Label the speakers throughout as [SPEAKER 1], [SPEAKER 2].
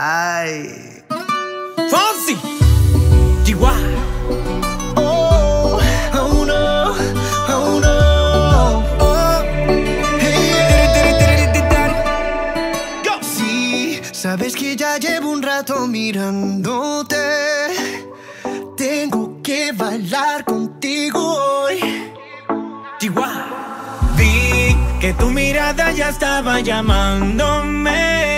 [SPEAKER 1] Ay. Fonsi. Chihuahua.
[SPEAKER 2] Oh, oh no, oh no. Oh, hey. Sí, sabes que ya llevo un rato mirándote. Tengo que bailar contigo hoy.
[SPEAKER 1] Chihuahua.
[SPEAKER 3] Vi que tu mirada ya estaba llamándome.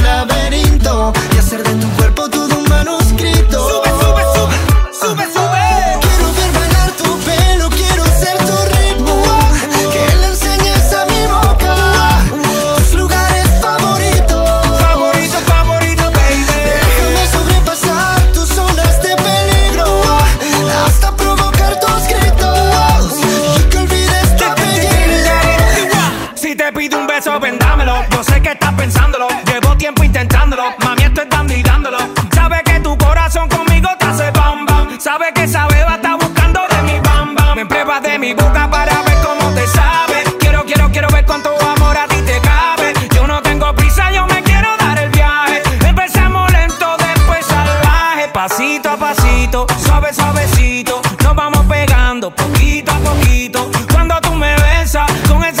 [SPEAKER 3] vendámelo. Yo sé que estás pensándolo. Llevo tiempo intentándolo. Mami, estoy dando y dándolo. Sabe que tu corazón conmigo te hace bam bam. Sabe que esa beba está buscando de mi bam bam. Me pruebas de mi boca para ver cómo te sabe. Quiero, quiero, quiero ver cuánto amor a ti te cabe. Yo no tengo prisa, yo me quiero dar el viaje. Empezamos lento, después salvaje. Pasito a pasito, suave, suavecito. Nos vamos pegando poquito a poquito. Cuando tú me besas con esa